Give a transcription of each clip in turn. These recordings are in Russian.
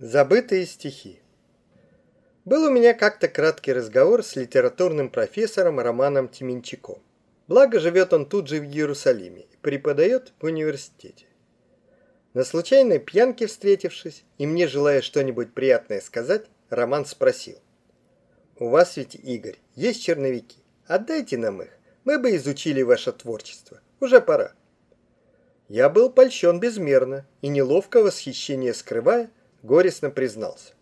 Забытые стихи. Был у меня как-то краткий разговор с литературным профессором Романом Тименчаком. Благо живет он тут же в Иерусалиме и преподает в университете. На случайной пьянке встретившись и мне желая что-нибудь приятное сказать, Роман спросил. «У вас ведь, Игорь, есть черновики. Отдайте нам их. Мы бы изучили ваше творчество. Уже пора». Я был польщен безмерно и неловко восхищение скрывая, горестно признался.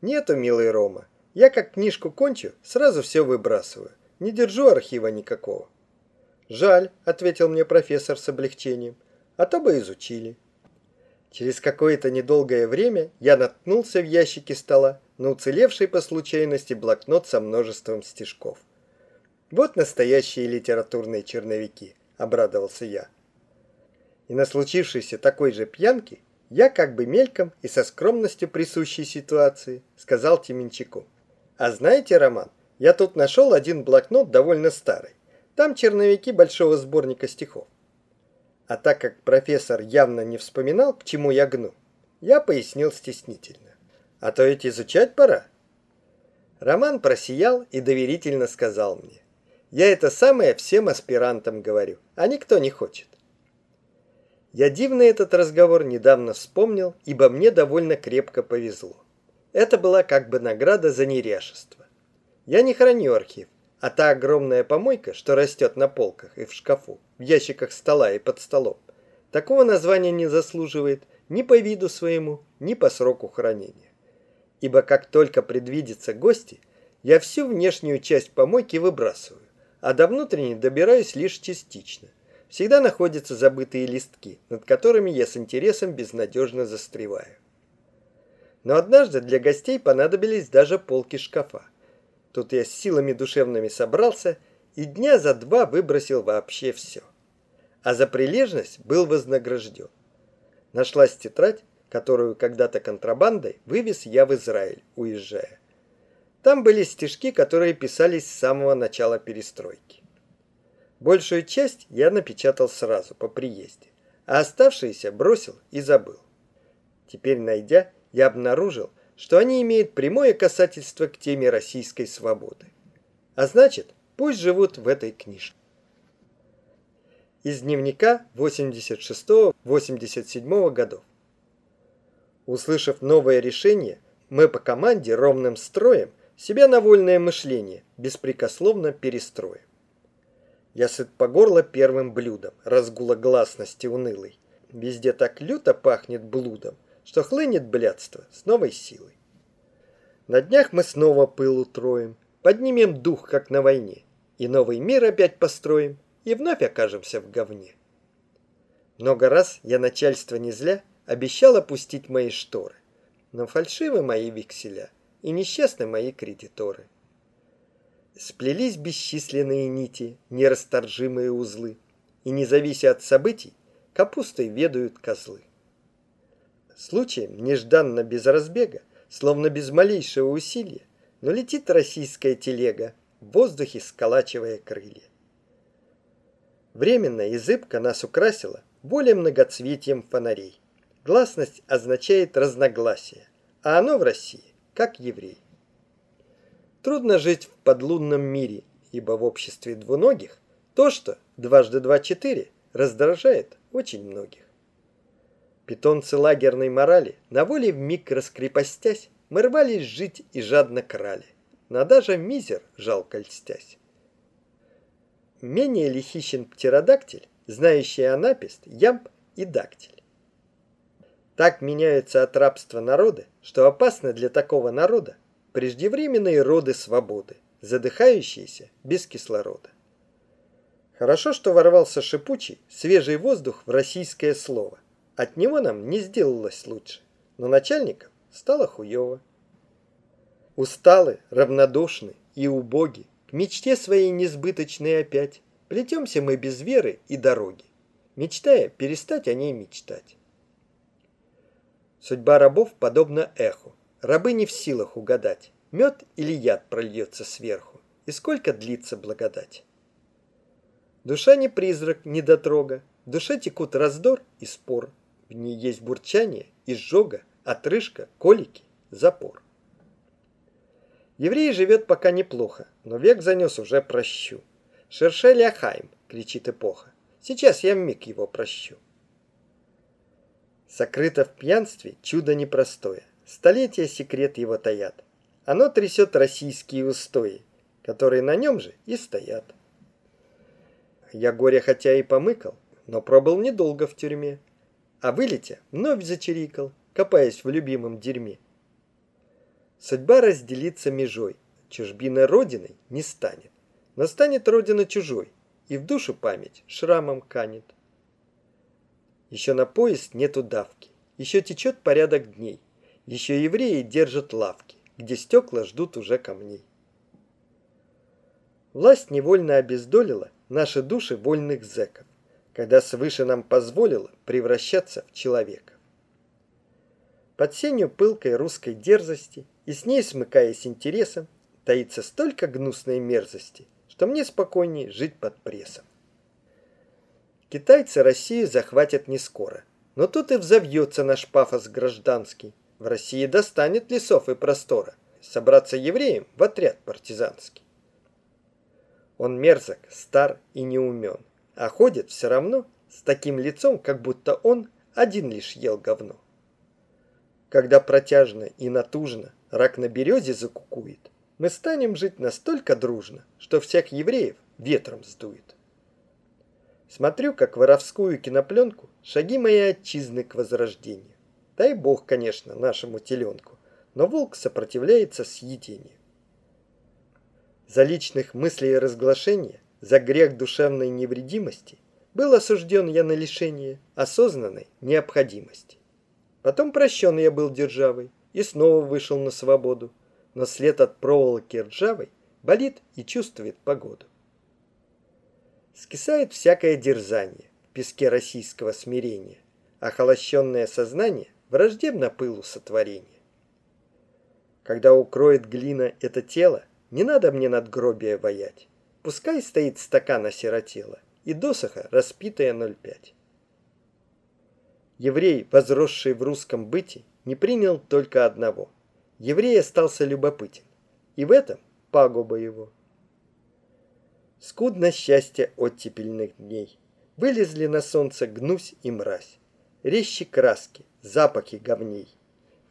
Нету, милый Рома. Я как книжку кончу, сразу все выбрасываю. Не держу архива никакого. Жаль, ответил мне профессор с облегчением. А то бы изучили. Через какое-то недолгое время я наткнулся в ящике стола на уцелевший по случайности блокнот со множеством стишков. Вот настоящие литературные черновики, обрадовался я. И на случившейся такой же пьянке я как бы мельком и со скромностью присущей ситуации сказал Тименчаку. А знаете, Роман, я тут нашел один блокнот довольно старый. Там черновики большого сборника стихов. А так как профессор явно не вспоминал, к чему я гну, я пояснил стеснительно. А то ведь изучать пора. Роман просиял и доверительно сказал мне. Я это самое всем аспирантам говорю, а никто не хочет. Я дивно этот разговор недавно вспомнил, ибо мне довольно крепко повезло. Это была как бы награда за неряшество. Я не храню архив, а та огромная помойка, что растет на полках и в шкафу, в ящиках стола и под столом, такого названия не заслуживает ни по виду своему, ни по сроку хранения. Ибо как только предвидятся гости, я всю внешнюю часть помойки выбрасываю, а до внутренней добираюсь лишь частично – всегда находятся забытые листки, над которыми я с интересом безнадежно застреваю. Но однажды для гостей понадобились даже полки шкафа. Тут я с силами душевными собрался и дня за два выбросил вообще все. А за прилежность был вознагражден. Нашлась тетрадь, которую когда-то контрабандой вывез я в Израиль, уезжая. Там были стишки, которые писались с самого начала перестройки. Большую часть я напечатал сразу по приезде, а оставшиеся бросил и забыл. Теперь, найдя, я обнаружил, что они имеют прямое касательство к теме российской свободы. А значит, пусть живут в этой книжке. Из дневника 86-87 годов. Услышав новое решение, мы по команде ровным строем себя на вольное мышление беспрекословно перестроим. Я сыт по горло первым блюдом, разгула гласности унылой. Везде так люто пахнет блудом, что хлынет блядство с новой силой. На днях мы снова пыл утроим, поднимем дух, как на войне, и новый мир опять построим, и вновь окажемся в говне. Много раз я начальство не зля обещал опустить мои шторы, но фальшивы мои векселя и несчастны мои кредиторы. Сплелись бесчисленные нити, нерасторжимые узлы, и, не завися от событий, капустой ведают козлы. Случаем, нежданно без разбега, словно без малейшего усилия, но летит российская телега, в воздухе сколачивая крылья. Временно и зыбко нас украсила более многоцветием фонарей. Гласность означает разногласие, а оно в России, как еврей. Трудно жить в подлунном мире, ибо в обществе двуногих то, что дважды два четыре, раздражает очень многих. Питомцы лагерной морали, на воле в миг раскрепостясь, мы рвались жить и жадно крали, на даже мизер жалко льстясь. Менее ли хищен птеродактиль, знающий анапист, ямб и дактиль? Так меняются от рабства народы, что опасно для такого народа преждевременные роды свободы, задыхающиеся без кислорода. Хорошо, что ворвался шипучий, свежий воздух в российское слово. От него нам не сделалось лучше, но начальникам стало хуево. Усталы, равнодушны и убоги, к мечте своей несбыточной опять, плетемся мы без веры и дороги, мечтая перестать о ней мечтать. Судьба рабов подобна эху, Рабы не в силах угадать, мед или яд прольется сверху, и сколько длится благодать. Душа не призрак, не дотрога, в душе текут раздор и спор, в ней есть бурчание, изжога, отрыжка, колики, запор. Еврей живет пока неплохо, но век занес уже прощу. Шершеля Хайм, кричит эпоха. Сейчас я миг его прощу. Сокрыто в пьянстве чудо непростое. Столетия секрет его таят. Оно трясет российские устои, которые на нем же и стоят. Я горе хотя и помыкал, но пробыл недолго в тюрьме. А вылетя, вновь зачирикал, копаясь в любимом дерьме. Судьба разделится межой, чужбина родиной не станет, но станет родина чужой, и в душу память шрамом канет. Еще на поезд нету давки, еще течет порядок дней, еще евреи держат лавки, где стекла ждут уже камней. Власть невольно обездолила наши души вольных зэков, когда свыше нам позволила превращаться в человека. Под сенью пылкой русской дерзости и с ней смыкаясь интересом, таится столько гнусной мерзости, что мне спокойнее жить под прессом. Китайцы Россию захватят не скоро, но тут и взовьется наш пафос гражданский. В России достанет лесов и простора, собраться евреям в отряд партизанский. Он мерзок, стар и неумен, а ходит все равно с таким лицом, как будто он один лишь ел говно. Когда протяжно и натужно рак на березе закукует, мы станем жить настолько дружно, что всех евреев ветром сдует. Смотрю, как воровскую кинопленку шаги моей отчизны к возрождению. Дай бог, конечно, нашему теленку, но волк сопротивляется съедению. За личных мыслей и разглашения, за грех душевной невредимости был осужден я на лишение осознанной необходимости. Потом прощен я был державой и снова вышел на свободу, но след от проволоки ржавой болит и чувствует погоду. Скисает всякое дерзание в песке российского смирения, охолощенное сознание враждебно пылу сотворения. Когда укроет глина это тело, не надо мне надгробие воять. Пускай стоит стакан осиротела и досоха распитая 0,5. Еврей, возросший в русском быте, не принял только одного – еврей остался любопытен, и в этом пагуба его. Скудно счастье оттепельных дней. Вылезли на солнце гнусь и мразь, резче краски, запахи говней,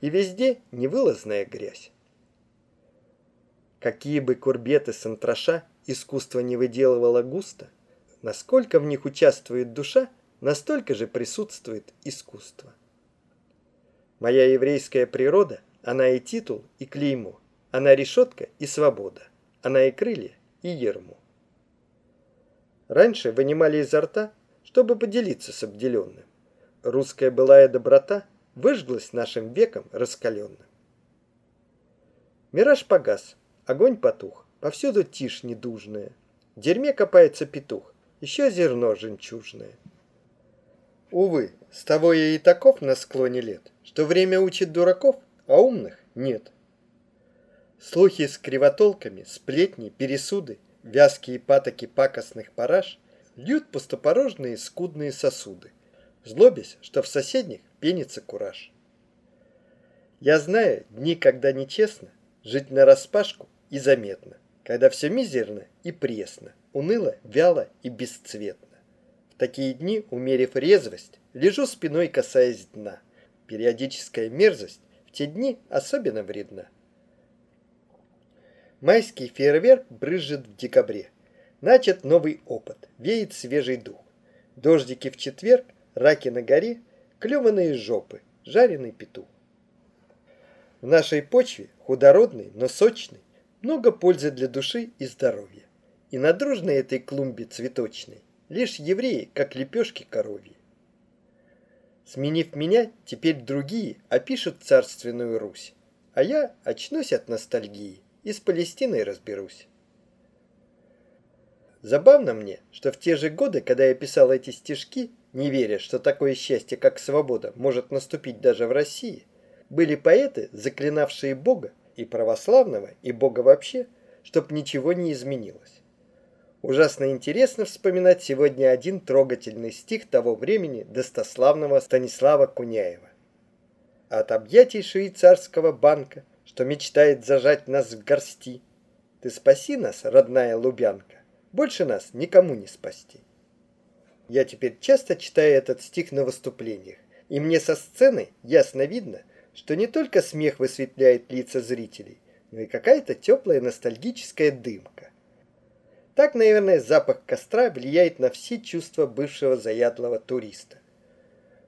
и везде невылазная грязь. Какие бы курбеты с антраша искусство не выделывало густо, насколько в них участвует душа, настолько же присутствует искусство. Моя еврейская природа – она и титул, и клеймо. Она решетка и свобода. Она и крылья, и ермо. Раньше вынимали изо рта, чтобы поделиться с обделенным. Русская былая доброта выжглась нашим веком раскаленным. Мираж погас, огонь потух, повсюду тишь недужная. В дерьме копается петух, еще зерно жемчужное. Увы, с того я и таков на склоне лет, что время учит дураков, а умных нет. Слухи с кривотолками, сплетни, пересуды, вязкие патоки пакостных параж льют пустопорожные скудные сосуды, злобясь, что в соседних пенится кураж. Я знаю дни, когда нечестно, жить на распашку и заметно, когда все мизерно и пресно, уныло, вяло и бесцветно. В такие дни, умерив резвость, лежу спиной, касаясь дна. Периодическая мерзость в те дни особенно вредна. Майский фейерверк брызжет в декабре. Начат новый опыт, веет свежий дух. Дождики в четверг, раки на горе, клеванные жопы, жареный петух. В нашей почве, худородной, но сочной, много пользы для души и здоровья. И на дружной этой клумбе цветочной лишь евреи, как лепешки коровьи. Сменив меня, теперь другие опишут царственную Русь, а я очнусь от ностальгии и с Палестиной разберусь. Забавно мне, что в те же годы, когда я писал эти стишки, не веря, что такое счастье, как свобода, может наступить даже в России, были поэты, заклинавшие Бога, и православного, и Бога вообще, чтоб ничего не изменилось. Ужасно интересно вспоминать сегодня один трогательный стих того времени достославного Станислава Куняева. от объятий швейцарского банка, что мечтает зажать нас в горсти. Ты спаси нас, родная Лубянка, больше нас никому не спасти. Я теперь часто читаю этот стих на выступлениях, и мне со сцены ясно видно, что не только смех высветляет лица зрителей, но и какая-то теплая ностальгическая дымка. Так, наверное, запах костра влияет на все чувства бывшего заядлого туриста.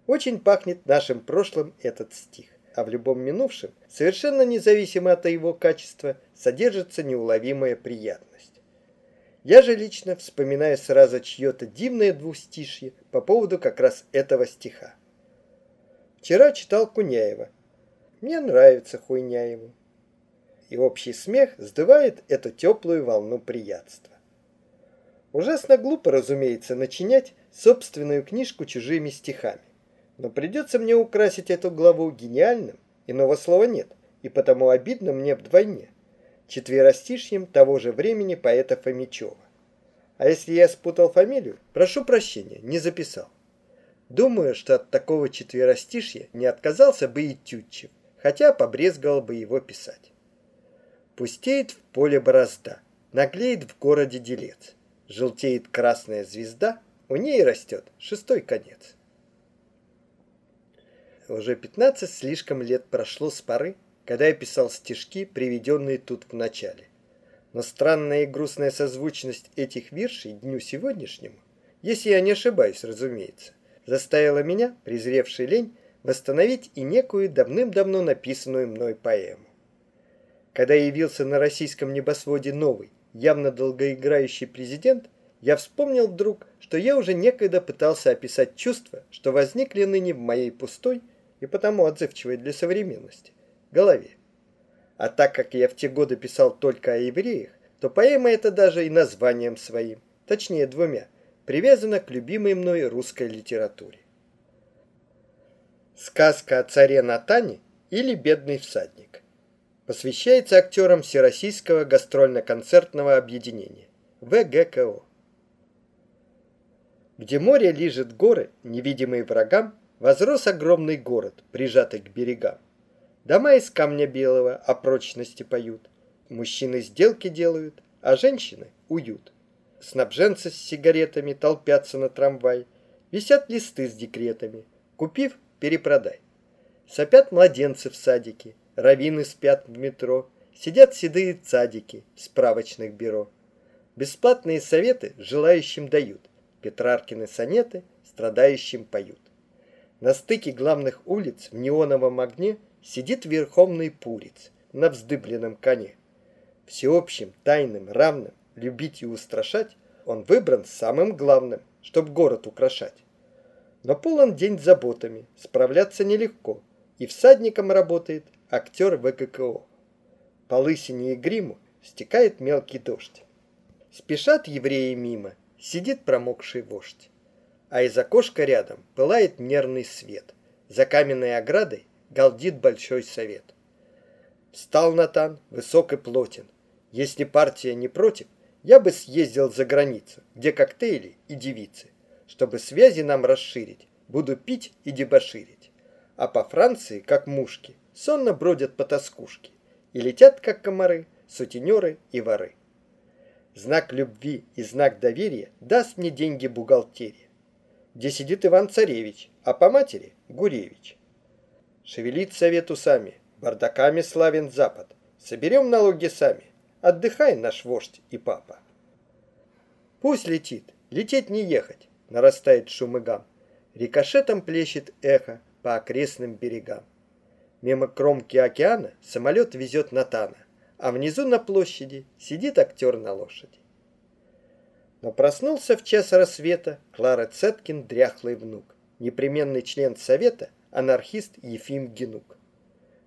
Очень пахнет нашим прошлым этот стих, а в любом минувшем, совершенно независимо от его качества, содержится неуловимая приятность. Я же лично вспоминаю сразу чье-то дивное двустишье по поводу как раз этого стиха. Вчера читал Куняева. Мне нравится Хуйняеву. И общий смех сдувает эту теплую волну приятства. Ужасно глупо, разумеется, начинять собственную книжку чужими стихами. Но придется мне украсить эту главу гениальным, иного слова нет, и потому обидно мне вдвойне. Четверостишьем того же времени поэта Фомичева. А если я спутал фамилию, прошу прощения, не записал. Думаю, что от такого четверостишья не отказался бы и Тютчев, хотя побрезговал бы его писать. Пустеет в поле борозда, наглеет в городе делец желтеет красная звезда, у ней растет шестой конец. Уже 15 слишком лет прошло с поры, когда я писал стишки, приведенные тут в начале. Но странная и грустная созвучность этих виршей дню сегодняшнему, если я не ошибаюсь, разумеется, заставила меня, презревший лень, восстановить и некую давным-давно написанную мной поэму. Когда явился на российском небосводе новый, явно долгоиграющий президент, я вспомнил вдруг, что я уже некогда пытался описать чувства, что возникли ныне в моей пустой и потому отзывчивой для современности голове. А так как я в те годы писал только о евреях, то поэма эта даже и названием своим, точнее двумя, привязана к любимой мной русской литературе. Сказка о царе Натане или Бедный всадник посвящается актерам Всероссийского гастрольно-концертного объединения ВГКО. Где море лижет горы, невидимые врагам, возрос огромный город, прижатый к берегам. Дома из камня белого о прочности поют, мужчины сделки делают, а женщины — уют. Снабженцы с сигаретами толпятся на трамвай, висят листы с декретами, купив — перепродай. Сопят младенцы в садике, раввины спят в метро, сидят седые цадики в справочных бюро. Бесплатные советы желающим дают, Петраркины сонеты страдающим поют. На стыке главных улиц в неоновом огне сидит верховный пуриц на вздыбленном коне. Всеобщим, тайным, равным, любить и устрашать он выбран самым главным, чтоб город украшать. Но полон день заботами, справляться нелегко, и всадником работает актер ВККО. По лысине и гриму стекает мелкий дождь. Спешат евреи мимо, сидит промокший вождь. А из окошка рядом пылает нервный свет. За каменной оградой галдит большой совет. Встал Натан, высок и плотен. Если партия не против, я бы съездил за границу, где коктейли и девицы. Чтобы связи нам расширить, буду пить и дебоширить. А по Франции, как мушки, сонно бродят по тоскушке и летят, как комары, сутенеры и воры. Знак любви и знак доверия даст мне деньги бухгалтерия, где сидит Иван-Царевич, а по матери – Гуревич. Шевелит совет усами, бардаками славен Запад, соберем налоги сами, отдыхай наш вождь и папа. Пусть летит, лететь не ехать, нарастает шум и гам, рикошетом плещет эхо по окрестным берегам. Мимо кромки океана самолет везет Натана, а внизу на площади сидит актер на лошади. Но проснулся в час рассвета Клара Цеткин дряхлый внук, непременный член совета, анархист Ефим Генук.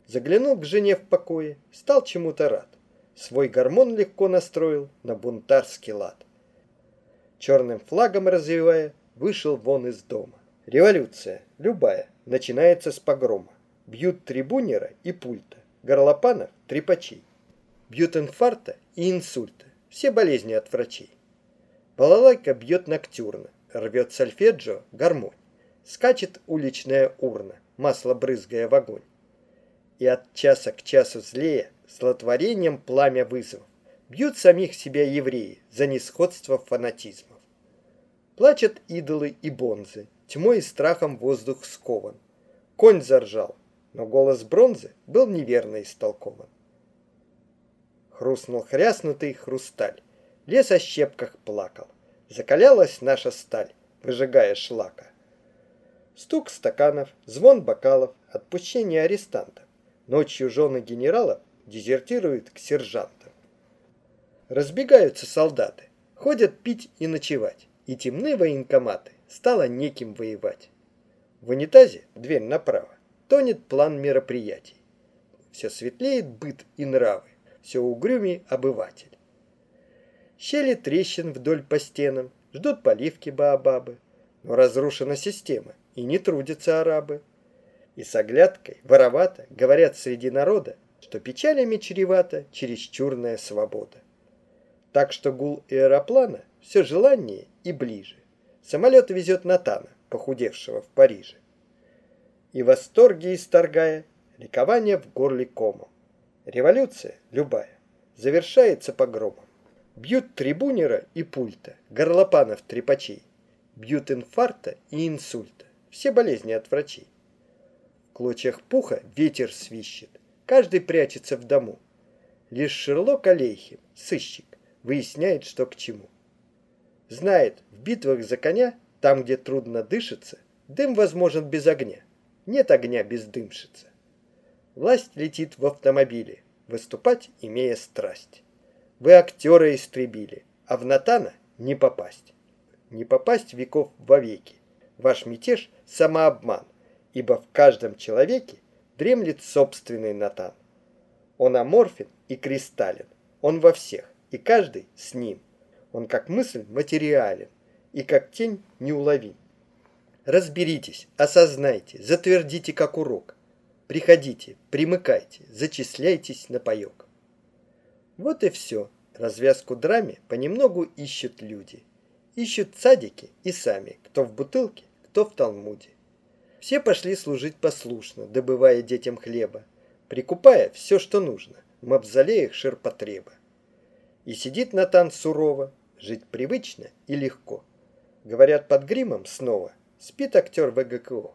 Заглянул к жене в покое, стал чему-то рад. Свой гормон легко настроил на бунтарский лад. Черным флагом развивая, вышел вон из дома. Революция, любая, начинается с погрома. Бьют трибунера и пульта, горлопанов, трепачей. Бьют инфаркта и инсульта, все болезни от врачей. Балалайка бьет ноктюрно, рвет сольфеджио, гармонь. Скачет уличная урна, масло брызгая в огонь. И от часа к часу злее, злотворением пламя вызов, бьют самих себя евреи за несходство фанатизмов. Плачут идолы и бонзы, тьмой и страхом воздух скован. Конь заржал, но голос бронзы был неверно истолкован. Хрустнул хряснутый хрусталь, лес о щепках плакал. Закалялась наша сталь, выжигая шлака. Стук стаканов, звон бокалов, отпущение арестантов. Ночью жены генералов дезертируют к сержантам. Разбегаются солдаты, ходят пить и ночевать, и темны военкоматы, стало неким воевать. В унитазе, дверь направо, тонет план мероприятий. Все светлеет быт и нравы, все угрюмей обыватель. Щели трещин вдоль по стенам, ждут поливки баобабы, но разрушена система, и не трудятся арабы. И с оглядкой, воровато, говорят среди народа, что печалями чревата чересчурная свобода. Так что гул аэроплана все желаннее и ближе. Самолет везет Натана, похудевшего в Париже. И восторги исторгая, ликование в горле комом. Революция, любая, завершается погромом. Бьют трибунера и пульта, горлопанов трепачей. Бьют инфаркта и инсульта, все болезни от врачей. В клочьях пуха ветер свищет, каждый прячется в дому. Лишь Шерлок Алейхим, сыщик, выясняет, что к чему. Знает, в битвах за коня, там, где трудно дышится, дым возможен без огня. Нет огня без дымшица. Власть летит в автомобиле, выступать, имея страсть. Вы актера истребили, а в Натана не попасть. Не попасть веков вовеки. Ваш мятеж – самообман, ибо в каждом человеке дремлет собственный Натан. Он аморфен и кристаллен, он во всех, и каждый с ним. Он как мысль материален и как тень неуловим. Разберитесь, осознайте, затвердите как урок. Приходите, примыкайте, зачисляйтесь на паёк. Вот и все. Развязку драме понемногу ищут люди. Ищут садики и сами, кто в бутылке, кто в Талмуде. Все пошли служить послушно, добывая детям хлеба, прикупая все, что нужно, в мавзолеях ширпотреба. И сидит Натан сурово, Жить привычно и легко. Говорят, под гримом снова спит актер ВГКО.